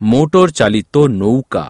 motor চালিত নৌকা